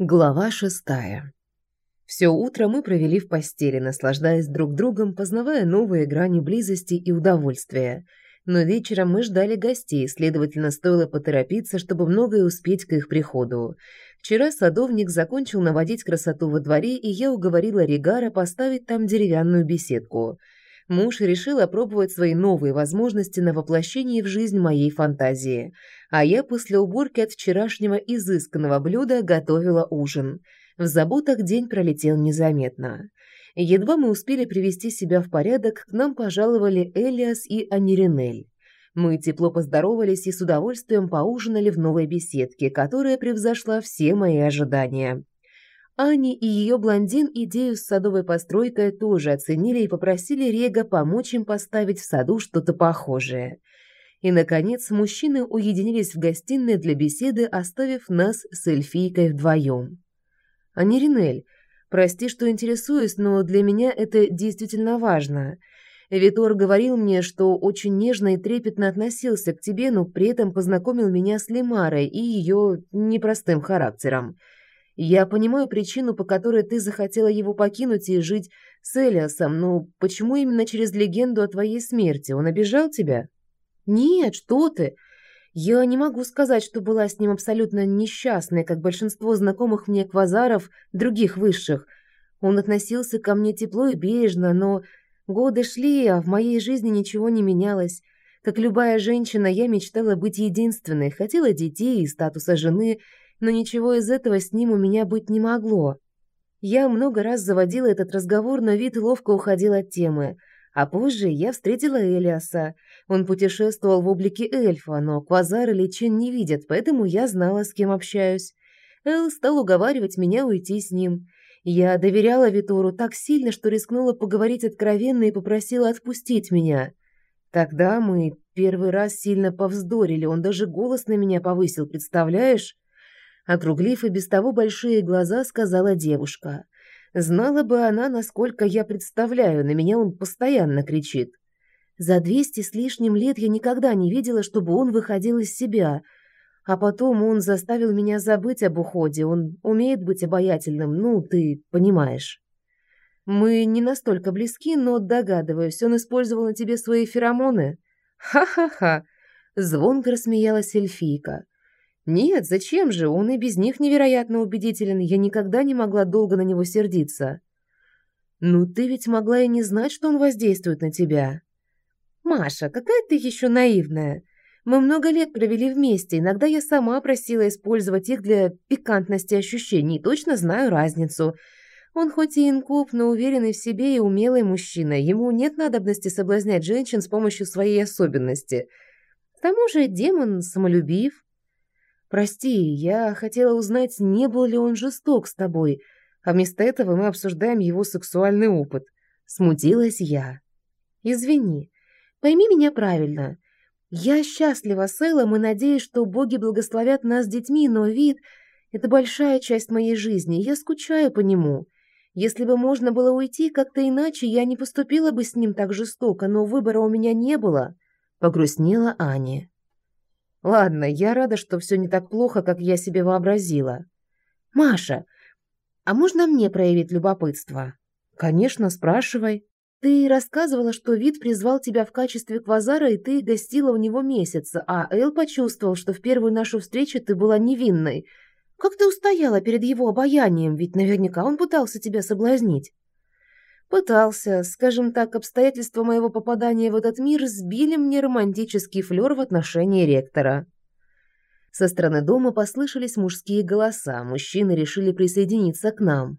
Глава шестая. Все утро мы провели в постели, наслаждаясь друг другом, познавая новые грани близости и удовольствия. Но вечером мы ждали гостей, следовательно, стоило поторопиться, чтобы многое успеть к их приходу. Вчера садовник закончил наводить красоту во дворе, и я уговорила Ригара поставить там деревянную беседку. Муж решил опробовать свои новые возможности на воплощении в жизнь моей фантазии – а я после уборки от вчерашнего изысканного блюда готовила ужин. В заботах день пролетел незаметно. Едва мы успели привести себя в порядок, к нам пожаловали Элиас и Аниринель. Мы тепло поздоровались и с удовольствием поужинали в новой беседке, которая превзошла все мои ожидания. Ани и ее блондин идею с садовой постройкой тоже оценили и попросили Рега помочь им поставить в саду что-то похожее. И, наконец, мужчины уединились в гостиной для беседы, оставив нас с эльфийкой вдвоем. «Аниринель, прости, что интересуюсь, но для меня это действительно важно. Витор говорил мне, что очень нежно и трепетно относился к тебе, но при этом познакомил меня с Лемарой и ее непростым характером. Я понимаю причину, по которой ты захотела его покинуть и жить с Элиасом, но почему именно через легенду о твоей смерти? Он обижал тебя?» «Нет, что ты! Я не могу сказать, что была с ним абсолютно несчастной, как большинство знакомых мне квазаров, других высших. Он относился ко мне тепло и бережно, но годы шли, а в моей жизни ничего не менялось. Как любая женщина, я мечтала быть единственной, хотела детей и статуса жены, но ничего из этого с ним у меня быть не могло. Я много раз заводила этот разговор, но вид ловко уходил от темы. А позже я встретила Элиаса – он путешествовал в облике эльфа, но квазары личин не видят, поэтому я знала, с кем общаюсь. Эл стал уговаривать меня уйти с ним. Я доверяла Витору так сильно, что рискнула поговорить откровенно и попросила отпустить меня. Тогда мы первый раз сильно повздорили, он даже голос на меня повысил, представляешь? Округлив и без того большие глаза, сказала девушка. Знала бы она, насколько я представляю, на меня он постоянно кричит. За двести с лишним лет я никогда не видела, чтобы он выходил из себя. А потом он заставил меня забыть об уходе. Он умеет быть обаятельным, ну, ты понимаешь. Мы не настолько близки, но догадываюсь, он использовал на тебе свои феромоны. Ха-ха-ха. Звонко рассмеялась эльфийка. Нет, зачем же? Он и без них невероятно убедителен. Я никогда не могла долго на него сердиться. Ну, ты ведь могла и не знать, что он воздействует на тебя. «Маша, какая ты еще наивная! Мы много лет провели вместе, иногда я сама просила использовать их для пикантности ощущений, точно знаю разницу. Он хоть и инкуб, но уверенный в себе и умелый мужчина, ему нет надобности соблазнять женщин с помощью своей особенности. К тому же демон самолюбив. Прости, я хотела узнать, не был ли он жесток с тобой, а вместо этого мы обсуждаем его сексуальный опыт. Смутилась я. Извини, Пойми меня правильно. Я счастлива с Эллом и надеюсь, что боги благословят нас детьми, но вид — это большая часть моей жизни, я скучаю по нему. Если бы можно было уйти как-то иначе, я не поступила бы с ним так жестоко, но выбора у меня не было», — погрустнела Аня. «Ладно, я рада, что все не так плохо, как я себе вообразила. Маша, а можно мне проявить любопытство?» «Конечно, спрашивай». Ты рассказывала, что Вид призвал тебя в качестве квазара, и ты гостила у него месяц, а Эл почувствовал, что в первую нашу встречу ты была невинной. Как ты устояла перед его обаянием, ведь наверняка он пытался тебя соблазнить. Пытался. Скажем так, обстоятельства моего попадания в этот мир сбили мне романтический флёр в отношении ректора. Со стороны дома послышались мужские голоса. Мужчины решили присоединиться к нам.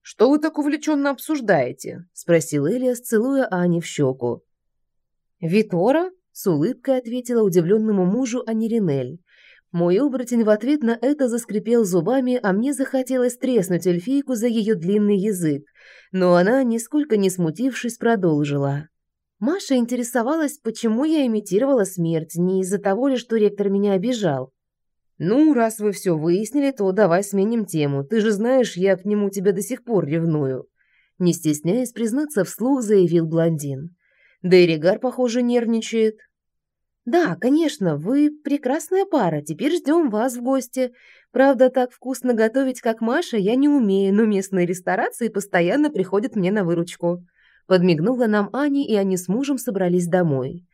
«Что вы так увлеченно обсуждаете?» – спросил Элиас, целуя Ани в щеку. «Витора?» – с улыбкой ответила удивленному мужу Аниринель. Мой оборотень в ответ на это заскрипел зубами, а мне захотелось треснуть эльфийку за ее длинный язык. Но она, нисколько не смутившись, продолжила. Маша интересовалась, почему я имитировала смерть, не из-за того ли, что ректор меня обижал. «Ну, раз вы все выяснили, то давай сменим тему. Ты же знаешь, я к нему тебя до сих пор ревную». Не стесняясь признаться, вслух заявил блондин. Да и Регар, похоже, нервничает. «Да, конечно, вы прекрасная пара. Теперь ждем вас в гости. Правда, так вкусно готовить, как Маша, я не умею, но местные ресторации постоянно приходят мне на выручку. Подмигнула нам Аня, и они с мужем собрались домой.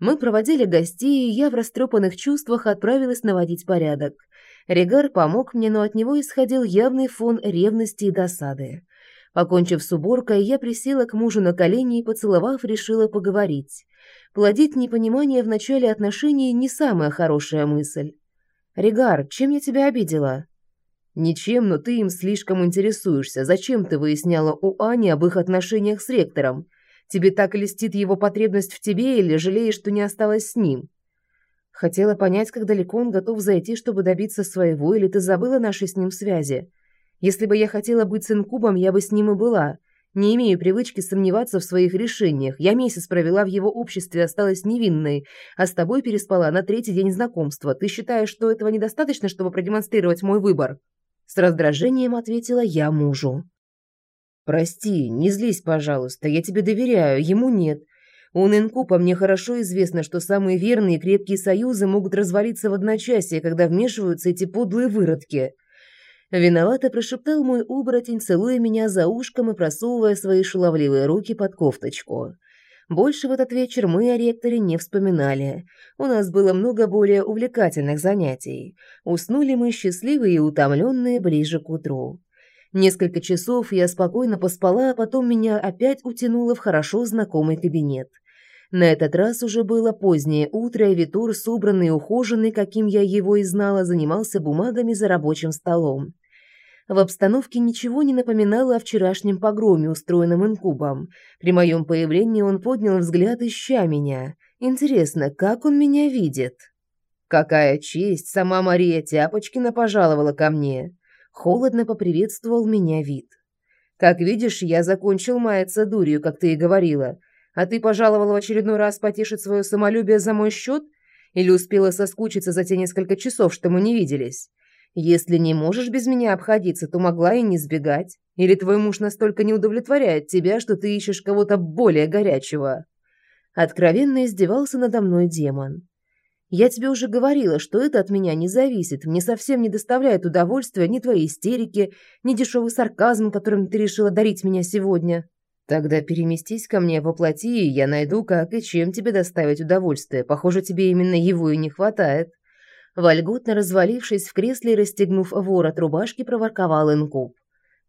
Мы проводили гостей, и я в растрепанных чувствах отправилась наводить порядок. Регар помог мне, но от него исходил явный фон ревности и досады. Покончив с уборкой, я присела к мужу на колени и, поцеловав, решила поговорить. Плодить непонимание в начале отношений не самая хорошая мысль. «Регар, чем я тебя обидела?» «Ничем, но ты им слишком интересуешься. Зачем ты выясняла у Ани об их отношениях с ректором? Тебе так льстит его потребность в тебе или жалеешь, что не осталась с ним?» Хотела понять, как далеко он готов зайти, чтобы добиться своего, или ты забыла наши с ним связи? Если бы я хотела быть с инкубом, я бы с ним и была. Не имею привычки сомневаться в своих решениях. Я месяц провела в его обществе, осталась невинной, а с тобой переспала на третий день знакомства. Ты считаешь, что этого недостаточно, чтобы продемонстрировать мой выбор?» С раздражением ответила я мужу. «Прости, не злись, пожалуйста, я тебе доверяю, ему нет. У Нинкупа мне хорошо известно, что самые верные и крепкие союзы могут развалиться в одночасье, когда вмешиваются эти подлые выродки». Виновато прошептал мой оборотень, целуя меня за ушком и просовывая свои шаловливые руки под кофточку. Больше в этот вечер мы о ректоре не вспоминали. У нас было много более увлекательных занятий. Уснули мы счастливые и утомленные ближе к утру. Несколько часов я спокойно поспала, а потом меня опять утянуло в хорошо знакомый кабинет. На этот раз уже было позднее утро, и Витур, собранный и ухоженный, каким я его и знала, занимался бумагами за рабочим столом. В обстановке ничего не напоминало о вчерашнем погроме, устроенном инкубом. При моем появлении он поднял взгляд, ища меня. Интересно, как он меня видит? Какая честь, сама Мария Тяпочкина пожаловала ко мне. Холодно поприветствовал меня вид. Как видишь, я закончил маяться дурью, как ты и говорила. А ты пожаловала в очередной раз потешить свое самолюбие за мой счет? Или успела соскучиться за те несколько часов, что мы не виделись? Если не можешь без меня обходиться, то могла и не сбегать. Или твой муж настолько не удовлетворяет тебя, что ты ищешь кого-то более горячего?» Откровенно издевался надо мной демон. «Я тебе уже говорила, что это от меня не зависит. Мне совсем не доставляет удовольствия ни твои истерики, ни дешевый сарказм, которым ты решила дарить меня сегодня». Тогда переместись ко мне во плоти, и я найду, как и чем тебе доставить удовольствие. Похоже, тебе именно его и не хватает. Вольготно развалившись в кресле и расстегнув ворот рубашки, проворковал инкуб.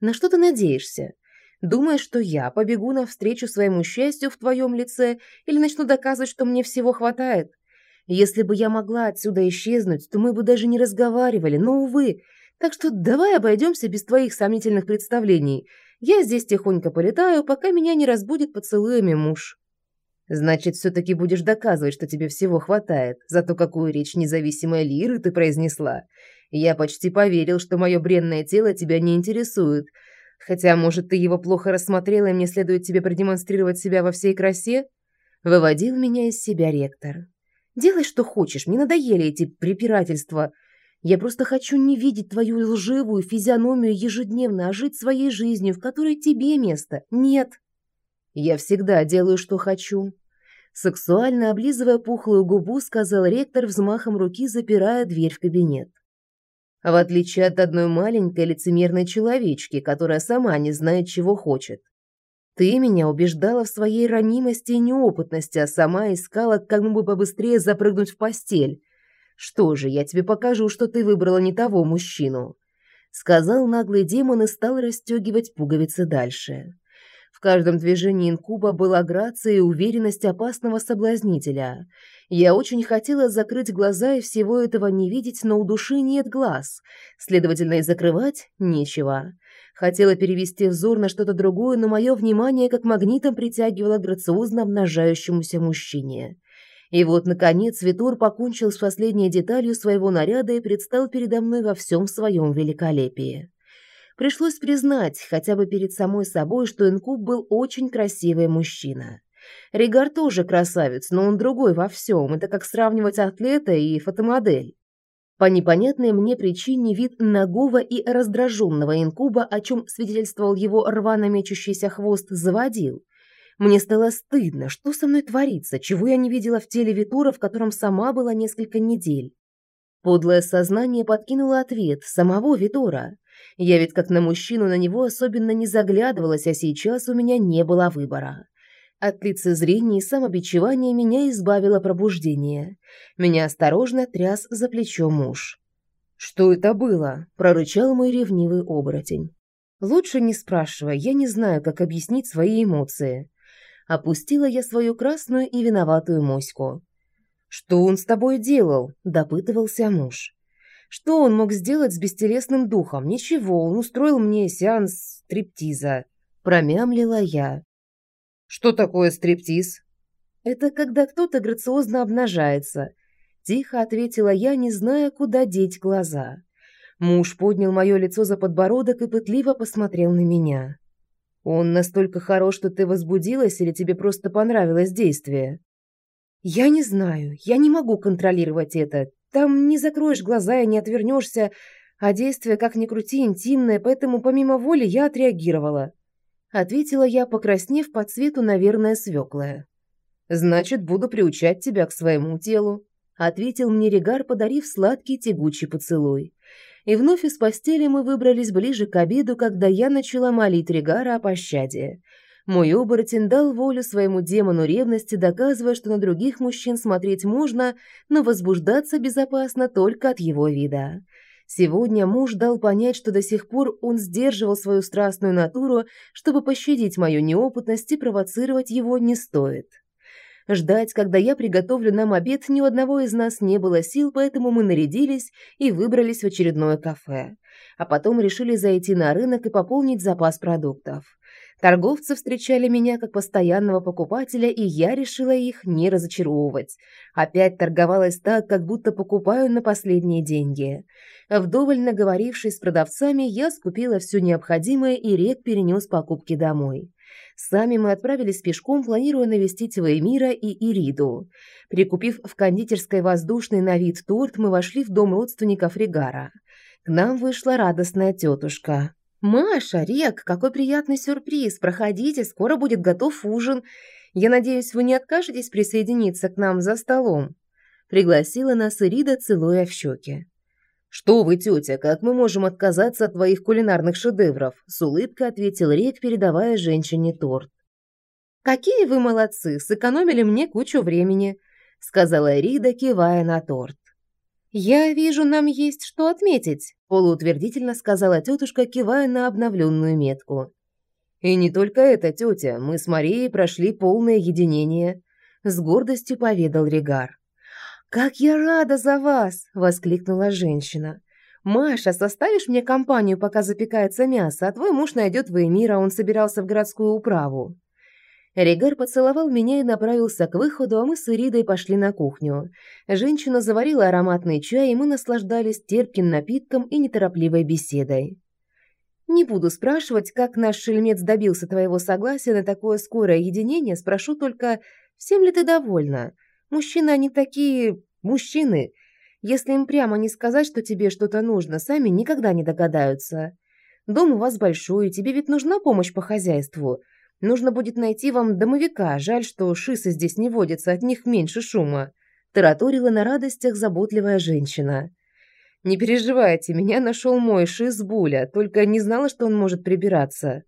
На что ты надеешься? Думаешь, что я побегу навстречу своему счастью в твоем лице или начну доказывать, что мне всего хватает? Если бы я могла отсюда исчезнуть, то мы бы даже не разговаривали, но, увы. Так что давай обойдемся без твоих сомнительных представлений. Я здесь тихонько полетаю, пока меня не разбудит поцелуями муж. Значит, все-таки будешь доказывать, что тебе всего хватает. Зато какую речь независимой лиры ты произнесла. Я почти поверил, что мое бренное тело тебя не интересует. Хотя, может, ты его плохо рассмотрела, и мне следует тебе продемонстрировать себя во всей красе? Выводил меня из себя ректор. Делай, что хочешь, мне надоели эти препирательства. Я просто хочу не видеть твою лживую физиономию ежедневно, а жить своей жизнью, в которой тебе место. Нет. Я всегда делаю, что хочу. Сексуально облизывая пухлую губу, сказал ректор взмахом руки, запирая дверь в кабинет. В отличие от одной маленькой лицемерной человечки, которая сама не знает, чего хочет. Ты меня убеждала в своей ранимости и неопытности, а сама искала, как бы побыстрее запрыгнуть в постель. Что же, я тебе покажу, что ты выбрала не того мужчину, сказал наглый демон и стал расстегивать пуговицы дальше. В каждом движении инкуба была грация и уверенность опасного соблазнителя. Я очень хотела закрыть глаза и всего этого не видеть, но у души нет глаз. Следовательно, и закрывать нечего. Хотела перевести взор на что-то другое, но мое внимание как магнитом притягивало грациозно обнажающемуся мужчине. И вот, наконец, Витур покончил с последней деталью своего наряда и предстал передо мной во всем своем великолепии. Пришлось признать, хотя бы перед самой собой, что Инкуб был очень красивый мужчина. Ригар тоже красавец, но он другой во всем. Это как сравнивать атлета и фотомодель. По непонятной мне причине вид нагого и раздраженного инкуба, о чем свидетельствовал его рвано мечущийся хвост, заводил. Мне стало стыдно, что со мной творится, чего я не видела в теле Витура, в котором сама была несколько недель. Подлое сознание подкинуло ответ самого Витора. Я ведь как на мужчину на него особенно не заглядывалась, а сейчас у меня не было выбора. От лицезрения и самобичевания меня избавило пробуждение. Меня осторожно тряс за плечо муж. «Что это было?» – прорычал мой ревнивый оборотень. «Лучше не спрашивай, я не знаю, как объяснить свои эмоции». Опустила я свою красную и виноватую моську. «Что он с тобой делал?» – допытывался муж. «Что он мог сделать с бестелесным духом? Ничего, он устроил мне сеанс стриптиза». Промямлила я. «Что такое стриптиз?» «Это когда кто-то грациозно обнажается», – тихо ответила я, не зная, куда деть глаза. Муж поднял мое лицо за подбородок и пытливо посмотрел на меня. «Он настолько хорош, что ты возбудилась или тебе просто понравилось действие?» «Я не знаю, я не могу контролировать это. Там не закроешь глаза и не отвернешься, а действие, как ни крути, интимное, поэтому помимо воли я отреагировала». Ответила я, покраснев по цвету, наверное, свеклая. «Значит, буду приучать тебя к своему телу», — ответил мне Регар, подарив сладкий тягучий поцелуй. И вновь из постели мы выбрались ближе к обеду, когда я начала молить Регара о пощаде. Мой оборотень дал волю своему демону ревности, доказывая, что на других мужчин смотреть можно, но возбуждаться безопасно только от его вида. Сегодня муж дал понять, что до сих пор он сдерживал свою страстную натуру, чтобы пощадить мою неопытность и провоцировать его не стоит. Ждать, когда я приготовлю нам обед, ни у одного из нас не было сил, поэтому мы нарядились и выбрались в очередное кафе. А потом решили зайти на рынок и пополнить запас продуктов. Торговцы встречали меня как постоянного покупателя, и я решила их не разочаровывать. Опять торговалась так, как будто покупаю на последние деньги. Вдоволь наговорившись с продавцами, я скупила все необходимое, и Рек перенес покупки домой. Сами мы отправились пешком, планируя навестить Веймира и Ириду. Прикупив в кондитерской воздушный на вид торт, мы вошли в дом родственников Ригара. К нам вышла радостная тетушка. «Маша, Рек, какой приятный сюрприз! Проходите, скоро будет готов ужин. Я надеюсь, вы не откажетесь присоединиться к нам за столом?» Пригласила нас Ирида, целуя в щеки. «Что вы, тетя, как мы можем отказаться от твоих кулинарных шедевров?» С улыбкой ответил Рек, передавая женщине торт. «Какие вы молодцы! Сэкономили мне кучу времени!» сказала Рида, кивая на торт. «Я вижу, нам есть что отметить», – полуутвердительно сказала тетушка, кивая на обновленную метку. «И не только это, тетя, мы с Марией прошли полное единение», – с гордостью поведал Регар. «Как я рада за вас!» – воскликнула женщина. «Маша, составишь мне компанию, пока запекается мясо, а твой муж найдет Веймира, он собирался в городскую управу». Ригар поцеловал меня и направился к выходу, а мы с Иридой пошли на кухню. Женщина заварила ароматный чай, и мы наслаждались терпким напитком и неторопливой беседой. «Не буду спрашивать, как наш шельмец добился твоего согласия на такое скорое единение, спрошу только, всем ли ты довольна? Мужчины они такие... мужчины. Если им прямо не сказать, что тебе что-то нужно, сами никогда не догадаются. Дом у вас большой, тебе ведь нужна помощь по хозяйству». Нужно будет найти вам домовика. Жаль, что шисы здесь не водятся, от них меньше шума. Тараторила на радостях заботливая женщина. Не переживайте, меня нашел мой шиз Буля, только не знала, что он может прибираться.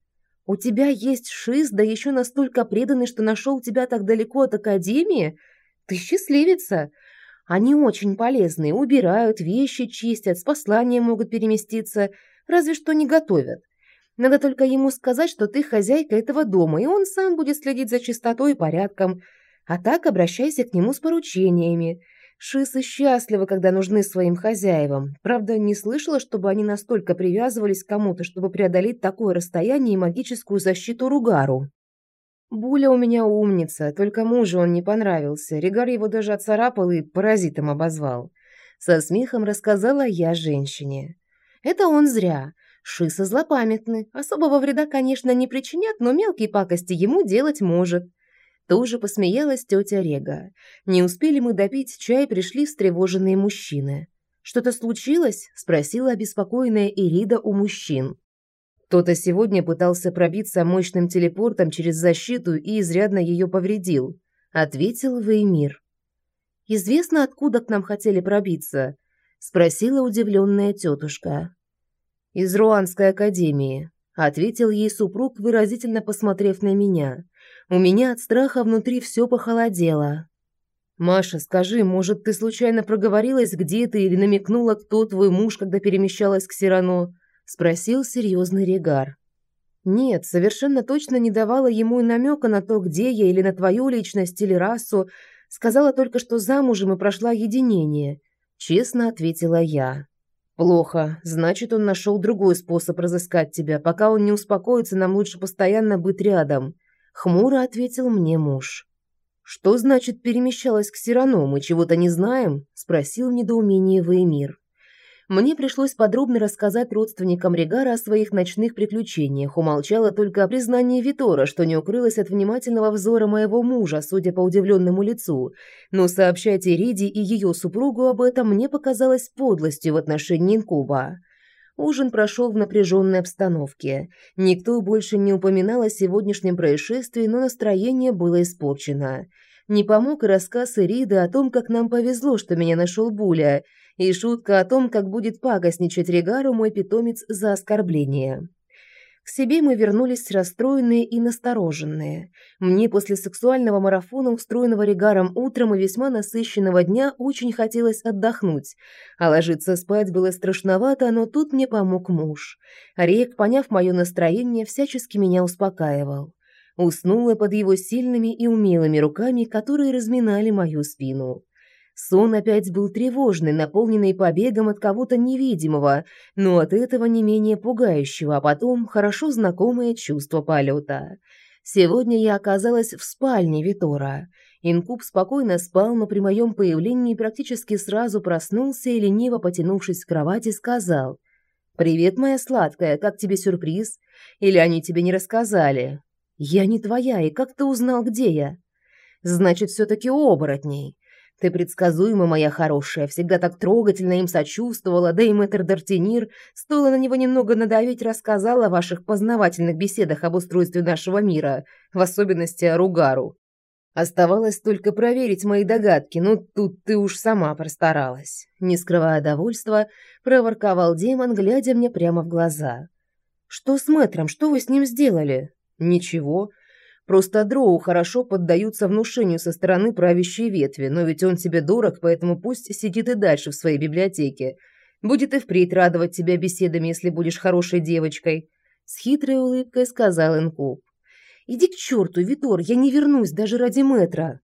У тебя есть шиз, да еще настолько преданный, что нашел тебя так далеко от академии? Ты счастливица. Они очень полезные, убирают, вещи чистят, с посланием могут переместиться, разве что не готовят. Надо только ему сказать, что ты хозяйка этого дома, и он сам будет следить за чистотой и порядком. А так обращайся к нему с поручениями. Шисы счастливы, когда нужны своим хозяевам. Правда, не слышала, чтобы они настолько привязывались к кому-то, чтобы преодолеть такое расстояние и магическую защиту Ругару. Буля у меня умница, только мужу он не понравился. Ригар его даже отцарапал и паразитом обозвал. Со смехом рассказала я женщине. Это он зря. Шисы злопамятны, особого вреда, конечно, не причинят, но мелкие пакости ему делать может. Тоже посмеялась тетя Рега. Не успели мы допить чай, пришли встревоженные мужчины. «Что-то случилось?» – спросила обеспокоенная Ирида у мужчин. Кто-то сегодня пытался пробиться мощным телепортом через защиту и изрядно ее повредил, ответил Веймир. Известно, откуда к нам хотели пробиться. спросила удивленная тетушка. «Из Руанской академии», – ответил ей супруг, выразительно посмотрев на меня. У меня от страха внутри все похолодело. «Маша, скажи, может, ты случайно проговорилась, где ты или намекнула, кто твой муж, когда перемещалась к Сирано?» – спросил серьезный Регар. «Нет, совершенно точно не давала ему и намека на то, где я, или на твою личность, или расу. Сказала только, что замужем и прошла единение», – честно ответила я. «Плохо. Значит, он нашел другой способ разыскать тебя. Пока он не успокоится, нам лучше постоянно быть рядом», – хмуро ответил мне муж. «Что значит перемещалась к Сирану? Мы чего-то не знаем?» – спросил в недоумении Веймир. Мне пришлось подробно рассказать родственникам Регара о своих ночных приключениях, умолчала только о признании Витора, что не укрылось от внимательного взора моего мужа, судя по удивленному лицу. Но сообщать Ириде и ее супругу об этом мне показалось подлостью в отношении инкуба. Ужин прошел в напряженной обстановке. Никто больше не упоминал о сегодняшнем происшествии, но настроение было испорчено. Не помог и рассказ Ириды о том, как нам повезло, что меня нашел Буля, и шутка о том, как будет пакостничать Регару мой питомец за оскорбление. К себе мы вернулись расстроенные и настороженные. Мне после сексуального марафона, устроенного Регаром утром и весьма насыщенного дня, очень хотелось отдохнуть. А ложиться спать было страшновато, но тут мне помог муж. Рек, поняв мое настроение, всячески меня успокаивал. Уснула под его сильными и умелыми руками, которые разминали мою спину. Сон опять был тревожный, наполненный побегом от кого-то невидимого, но от этого не менее пугающего, а потом хорошо знакомое чувство полета. Сегодня я оказалась в спальне Витора. Инкуб спокойно спал, но при моем появлении практически сразу проснулся и, лениво потянувшись к кровати, сказал «Привет, моя сладкая, как тебе сюрприз? Или они тебе не рассказали?» «Я не твоя, и как ты узнал, где я?» «Значит, все-таки оборотней. Ты предсказуема, моя хорошая, всегда так трогательно им сочувствовала, да и мэтр Д'Артенир, стоило на него немного надавить, рассказал о ваших познавательных беседах об устройстве нашего мира, в особенности о Ругару. Оставалось только проверить мои догадки, но тут ты уж сама простаралась. Не скрывая довольства, проворковал демон, глядя мне прямо в глаза. «Что с мэтром? Что вы с ним сделали?» «Ничего. Просто дроу хорошо поддаются внушению со стороны правящей ветви, но ведь он тебе дорог, поэтому пусть сидит и дальше в своей библиотеке. Будет и впредь радовать тебя беседами, если будешь хорошей девочкой», — с хитрой улыбкой сказал Инкуб. «Иди к черту, Витор, я не вернусь даже ради метра».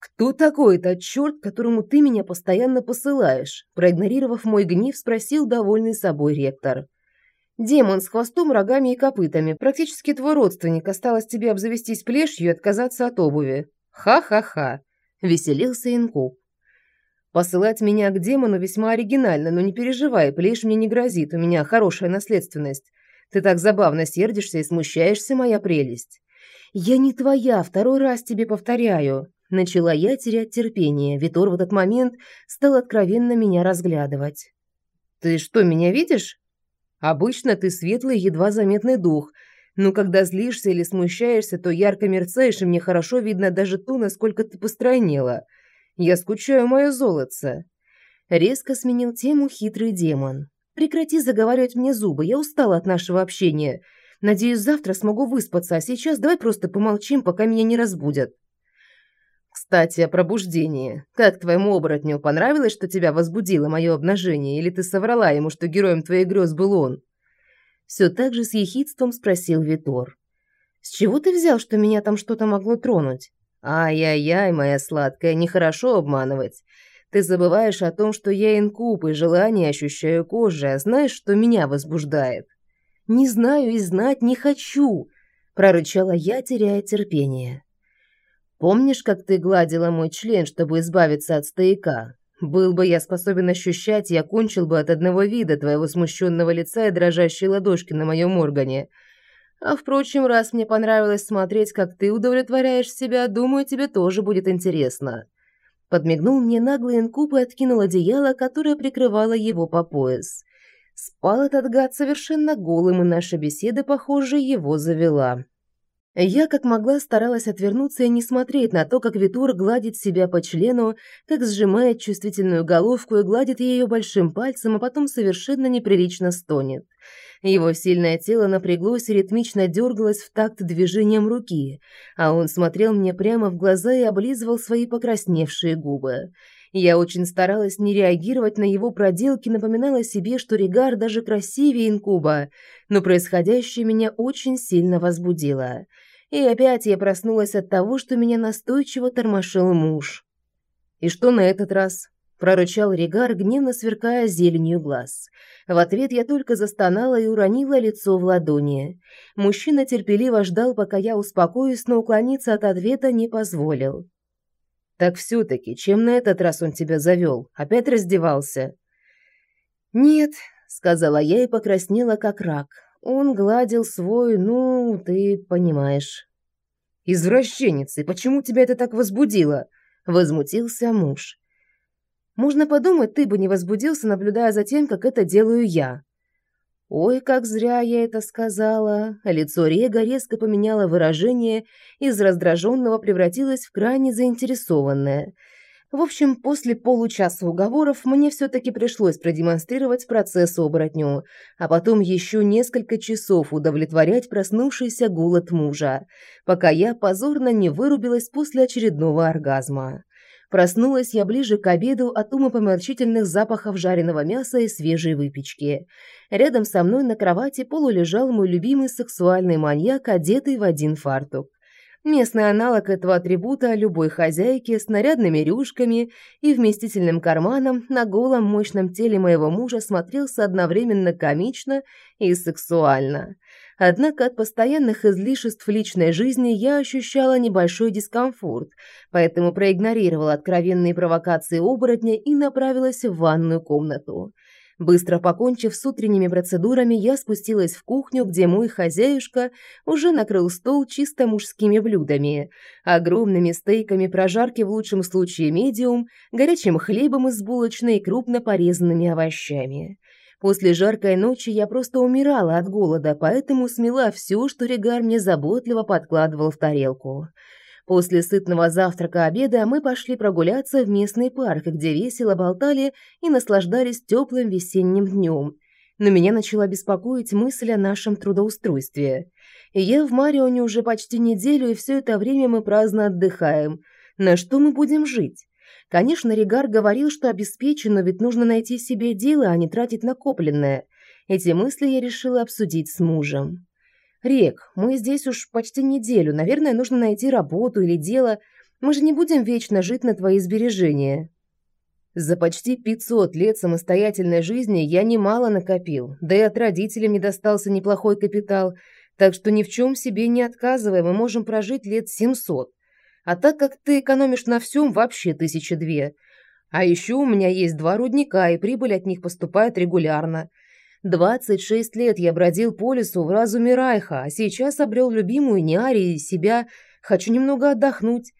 «Кто такой этот черт, которому ты меня постоянно посылаешь?» Проигнорировав мой гнев, спросил довольный собой ректор. Демон с хвостом, рогами и копытами. Практически твой родственник. Осталось тебе обзавестись плешью и отказаться от обуви. Ха-ха-ха. Веселился Инкуб. Посылать меня к демону весьма оригинально, но не переживай, плешь мне не грозит, у меня хорошая наследственность. Ты так забавно сердишься и смущаешься, моя прелесть. Я не твоя, второй раз тебе повторяю. Начала я терять терпение. Витор в этот момент стал откровенно меня разглядывать. «Ты что, меня видишь?» Обычно ты светлый, едва заметный дух, но когда злишься или смущаешься, то ярко мерцаешь, и мне хорошо видно даже то, насколько ты постройнела. Я скучаю, мое золотце». Резко сменил тему хитрый демон. «Прекрати заговаривать мне зубы, я устала от нашего общения. Надеюсь, завтра смогу выспаться, а сейчас давай просто помолчим, пока меня не разбудят». «Кстати, о пробуждении. Как твоему оборотню понравилось, что тебя возбудило мое обнажение, или ты соврала ему, что героем твоих грез был он?» Все так же с ехидством спросил Витор. «С чего ты взял, что меня там что-то могло тронуть?» «Ай-яй-яй, моя сладкая, нехорошо обманывать. Ты забываешь о том, что я инкуб и желание ощущаю кожей, а знаешь, что меня возбуждает?» «Не знаю и знать не хочу», – прорычала я, теряя терпение. Помнишь, как ты гладила мой член, чтобы избавиться от стояка? Был бы я способен ощущать, я кончил бы от одного вида твоего смущенного лица и дрожащей ладошки на моем органе. А впрочем, раз мне понравилось смотреть, как ты удовлетворяешь себя, думаю, тебе тоже будет интересно. Подмигнул мне наглый инкуб и откинул одеяло, которое прикрывало его по пояс. Спал этот гад совершенно голым, и наша беседа, похоже, его завела. Я как могла старалась отвернуться и не смотреть на то, как Витур гладит себя по члену, как сжимает чувствительную головку и гладит ее большим пальцем, а потом совершенно неприлично стонет. Его сильное тело напряглось и ритмично дергалось в такт движением руки, а он смотрел мне прямо в глаза и облизывал свои покрасневшие губы. Я очень старалась не реагировать на его проделки, напоминала себе, что Ригар даже красивее инкуба, но происходящее меня очень сильно возбудило. И опять я проснулась от того, что меня настойчиво тормошил муж. «И что на этот раз?» – прорычал Ригар, гневно сверкая зеленью глаз. В ответ я только застонала и уронила лицо в ладони. Мужчина терпеливо ждал, пока я успокоюсь, но уклониться от ответа не позволил. «Так все-таки, чем на этот раз он тебя завел? Опять раздевался?» «Нет», — сказала я и покраснела, как рак. Он гладил свой, ну, ты понимаешь. «Извращенец, и почему тебя это так возбудило?» – возмутился муж. «Можно подумать, ты бы не возбудился, наблюдая за тем, как это делаю я». Ой, как зря я это сказала. Лицо Рега резко поменяло выражение, из раздраженного превратилось в крайне заинтересованное – в общем, после получаса уговоров мне все-таки пришлось продемонстрировать процесс оборотню, а потом еще несколько часов удовлетворять проснувшийся голод мужа, пока я позорно не вырубилась после очередного оргазма. Проснулась я ближе к обеду от умопомрачительных запахов жареного мяса и свежей выпечки. Рядом со мной на кровати полулежал мой любимый сексуальный маньяк, одетый в один фартук. Местный аналог этого атрибута любой хозяйки с нарядными рюшками и вместительным карманом на голом мощном теле моего мужа смотрелся одновременно комично и сексуально. Однако от постоянных излишеств личной жизни я ощущала небольшой дискомфорт, поэтому проигнорировала откровенные провокации оборотня и направилась в ванную комнату. Быстро покончив с утренними процедурами, я спустилась в кухню, где мой хозяюшка уже накрыл стол чисто мужскими блюдами, огромными стейками прожарки в лучшем случае медиум, горячим хлебом из булочной и крупно порезанными овощами. После жаркой ночи я просто умирала от голода, поэтому смела все, что Регар мне заботливо подкладывал в тарелку. После сытного завтрака-обеда мы пошли прогуляться в местный парк, где весело болтали и наслаждались теплым весенним днем. Но меня начала беспокоить мысль о нашем трудоустройстве. Я в Марионе уже почти неделю, и все это время мы праздно отдыхаем. На что мы будем жить? Конечно, Ригар говорил, что обеспечен, но ведь нужно найти себе дело, а не тратить накопленное. Эти мысли я решила обсудить с мужем. «Рек, мы здесь уж почти неделю. Наверное, нужно найти работу или дело. Мы же не будем вечно жить на твои сбережения». За почти 500 лет самостоятельной жизни я немало накопил, да и от родителей мне достался неплохой капитал, так что ни в чем себе не отказывая, мы можем прожить лет 700. А так как ты экономишь на всем, вообще тысячи две. А еще у меня есть два рудника, и прибыль от них поступает регулярно. 26 лет я бродил по лесу в разуме Райха, а сейчас обрел любимую Ниари и себя. Хочу немного отдохнуть.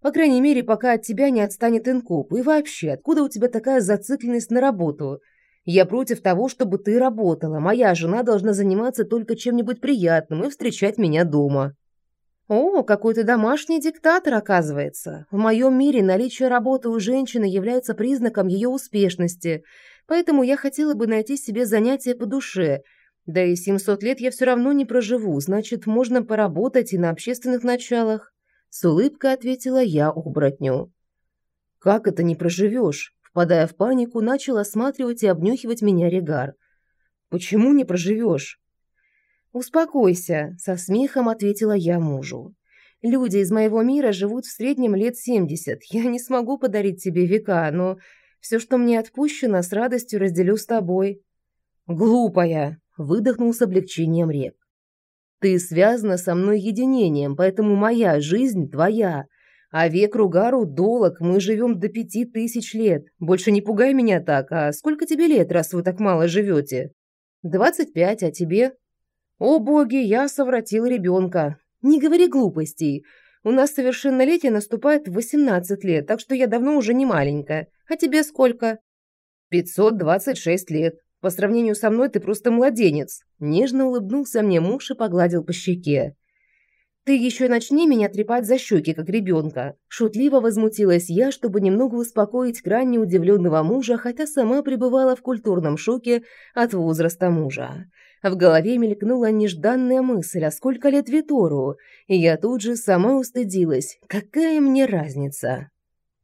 По крайней мере, пока от тебя не отстанет инкуб. И вообще, откуда у тебя такая зацикленность на работу? Я против того, чтобы ты работала. Моя жена должна заниматься только чем-нибудь приятным и встречать меня дома. О, какой ты домашний диктатор, оказывается. В моем мире наличие работы у женщины является признаком ее успешности – поэтому я хотела бы найти себе занятие по душе. Да и 700 лет я все равно не проживу, значит, можно поработать и на общественных началах. С улыбкой ответила я оборотню. «Как это не проживешь?» Впадая в панику, начал осматривать и обнюхивать меня Регар. «Почему не проживешь?» «Успокойся», — со смехом ответила я мужу. «Люди из моего мира живут в среднем лет 70. Я не смогу подарить тебе века, но все, что мне отпущено, с радостью разделю с тобой». «Глупая!» – выдохнул с облегчением Рек. «Ты связана со мной единением, поэтому моя жизнь твоя. А век Ругару долг, мы живем до пяти тысяч лет. Больше не пугай меня так, а сколько тебе лет, раз вы так мало живете?» «Двадцать пять, а тебе?» «О боги, я совратил ребенка. Не говори глупостей. У нас совершеннолетие наступает в 18 лет, так что я давно уже не маленькая. А тебе сколько?» «526 лет. По сравнению со мной ты просто младенец». Нежно улыбнулся мне муж и погладил по щеке. Ты еще начни меня трепать за щеки, как ребенка. Шутливо возмутилась я, чтобы немного успокоить крайне удивленного мужа, хотя сама пребывала в культурном шоке от возраста мужа. В голове мелькнула нежданная мысль, а сколько лет Витору, и я тут же сама устыдилась. Какая мне разница?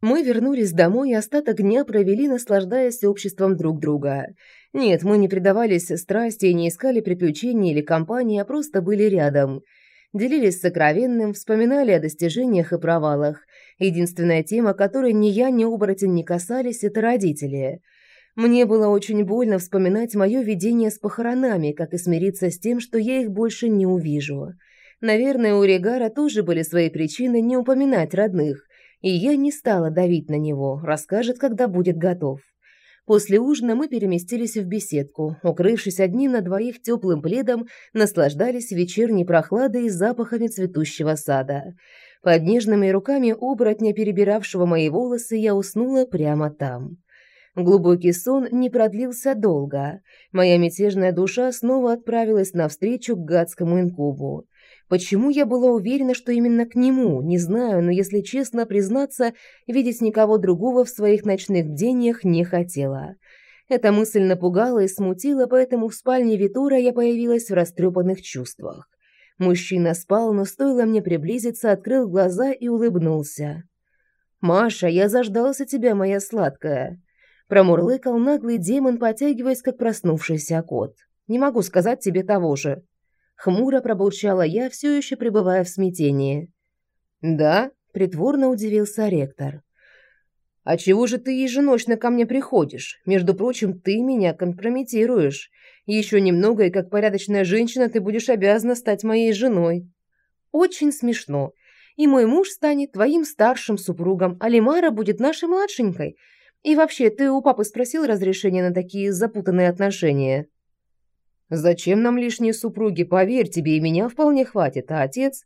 Мы вернулись домой и остаток дня провели, наслаждаясь обществом друг друга. Нет, мы не предавались страсти и не искали приключений или компании, а просто были рядом – делились сокровенным, вспоминали о достижениях и провалах. Единственная тема, которой ни я, ни оборотень не касались, это родители. Мне было очень больно вспоминать мое видение с похоронами, как и смириться с тем, что я их больше не увижу. Наверное, у Регара тоже были свои причины не упоминать родных, и я не стала давить на него, расскажет, когда будет готов. После ужина мы переместились в беседку, укрывшись одни на двоих теплым пледом, наслаждались вечерней прохладой и запахами цветущего сада. Под нежными руками оборотня, перебиравшего мои волосы, я уснула прямо там. Глубокий сон не продлился долго. Моя мятежная душа снова отправилась навстречу к гадскому инкубу. Почему я была уверена, что именно к нему, не знаю, но если честно признаться, видеть никого другого в своих ночных бдениях не хотела. Эта мысль напугала и смутила, поэтому в спальне Витура я появилась в растрепанных чувствах. Мужчина спал, но стоило мне приблизиться, открыл глаза и улыбнулся. «Маша, я заждался тебя, моя сладкая!» Промурлыкал наглый демон, потягиваясь, как проснувшийся кот. «Не могу сказать тебе того же». Хмуро пробурчала я, все еще пребывая в смятении. «Да?» – притворно удивился ректор. «А чего же ты еженочно ко мне приходишь? Между прочим, ты меня компрометируешь. Еще немного, и как порядочная женщина ты будешь обязана стать моей женой». «Очень смешно. И мой муж станет твоим старшим супругом, а Лимара будет нашей младшенькой. И вообще, ты у папы спросил разрешения на такие запутанные отношения?» Зачем нам лишние супруги? Поверь, тебе и меня вполне хватит, а отец...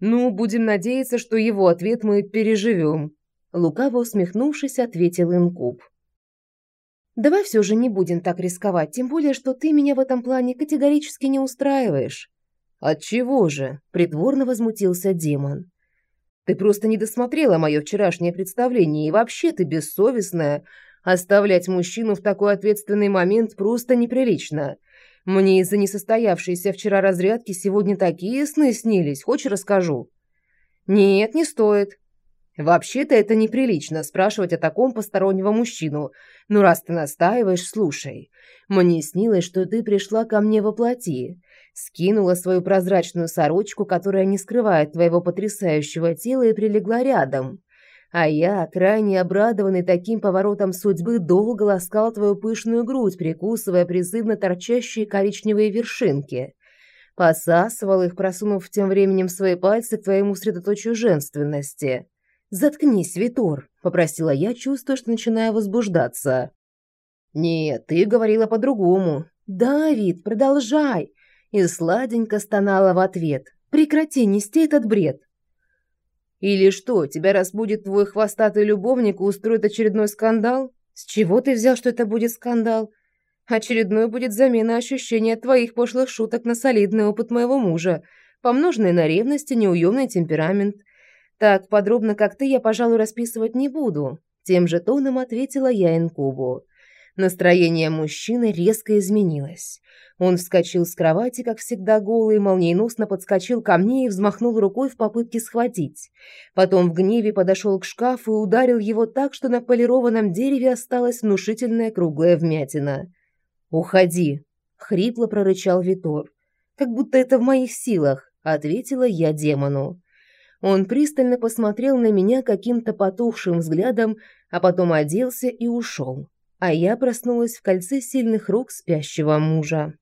Ну, будем надеяться, что его ответ мы переживем. Лукаво усмехнувшись, ответил инкуб. Давай все же не будем так рисковать, тем более, что ты меня в этом плане категорически не устраиваешь. Отчего же? Притворно возмутился демон. Ты просто не досмотрела мое вчерашнее представление, и вообще ты бессовестная. Оставлять мужчину в такой ответственный момент просто неприлично. Мне из-за несостоявшейся вчера разрядки сегодня такие сны снились. Хочешь, расскажу?» «Нет, не стоит. Вообще-то это неприлично спрашивать о таком постороннего мужчину. Ну, раз ты настаиваешь, слушай. Мне снилось, что ты пришла ко мне во плоти, скинула свою прозрачную сорочку, которая не скрывает твоего потрясающего тела, и прилегла рядом. А я, крайне обрадованный таким поворотом судьбы, долго ласкал твою пышную грудь, прикусывая призывно торчащие коричневые вершинки. Посасывал их, просунув тем временем свои пальцы к твоему средоточию женственности. «Заткнись, Витор», — попросила я, чувствуя, что начинаю возбуждаться. «Нет, ты говорила по-другому». «Да, Вит, продолжай!» И сладенько стонала в ответ. «Прекрати нести этот бред. Или что, тебя разбудит твой хвостатый любовник и устроит очередной скандал? С чего ты взял, что это будет скандал? Очередной будет замена ощущения твоих пошлых шуток на солидный опыт моего мужа, помноженный на ревность и неуемный темперамент. Так подробно, как ты, я, пожалуй, расписывать не буду. Тем же тоном ответила я инкубу. Настроение мужчины резко изменилось. Он вскочил с кровати, как всегда голый, молниеносно подскочил ко мне и взмахнул рукой в попытке схватить. Потом в гневе подошел к шкафу и ударил его так, что на полированном дереве осталась внушительная круглая вмятина. «Уходи!» — хрипло прорычал Витор. «Как будто это в моих силах», — ответила я демону. Он пристально посмотрел на меня каким-то потухшим взглядом, а потом оделся и ушел а я проснулась в кольце сильных рук спящего мужа.